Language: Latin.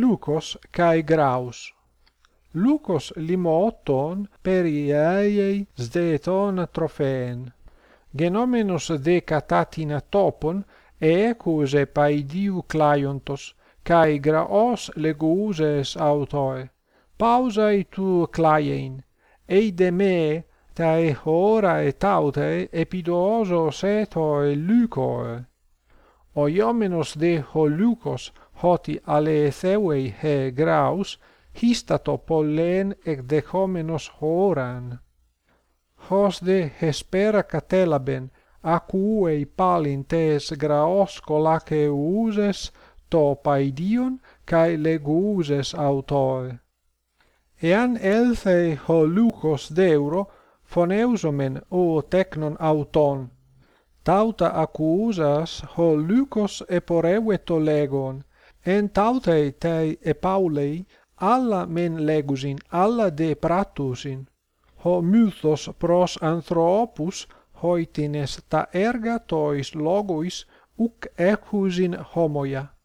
Lucos kai Graus. Lucos limoton perieiei sdeton trophen. Genomenos de catatina topon eecuse paidiu claiontos, kai graos leguses autoe. Pausae tu claiein, eide me, tae hora et aute epidoso e lucoe. Oiomenos de ho holucos hoti aletheuei he graus histato pollen ec dehomenos horan. Hos de hespera catelaben, acuei palintes graos colaceuses to paidion cae leguses autoe. Εάν έλθε χολούχος deuro φωνεύσομεν o technon auton, tauta ακούσας χολούχος επορεύε το λέγον, εν ταύτε ταί επαύλαι, άλλα μεν λέγουσιν, άλλα δε πράτουσιν. Ο μύθος προς ανθρώπους, χοίτινες τα έργα τοίς λόγοις, ουκ έχουσιν χόμοια.